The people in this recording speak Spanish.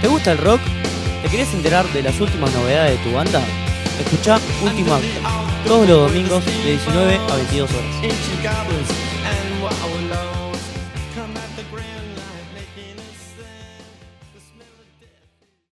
Te gusta el rock? ¿Te querés enterar de las últimas novedades de tu banda? Escucha Último Acto, todos los domingos de 19 a 22 horas.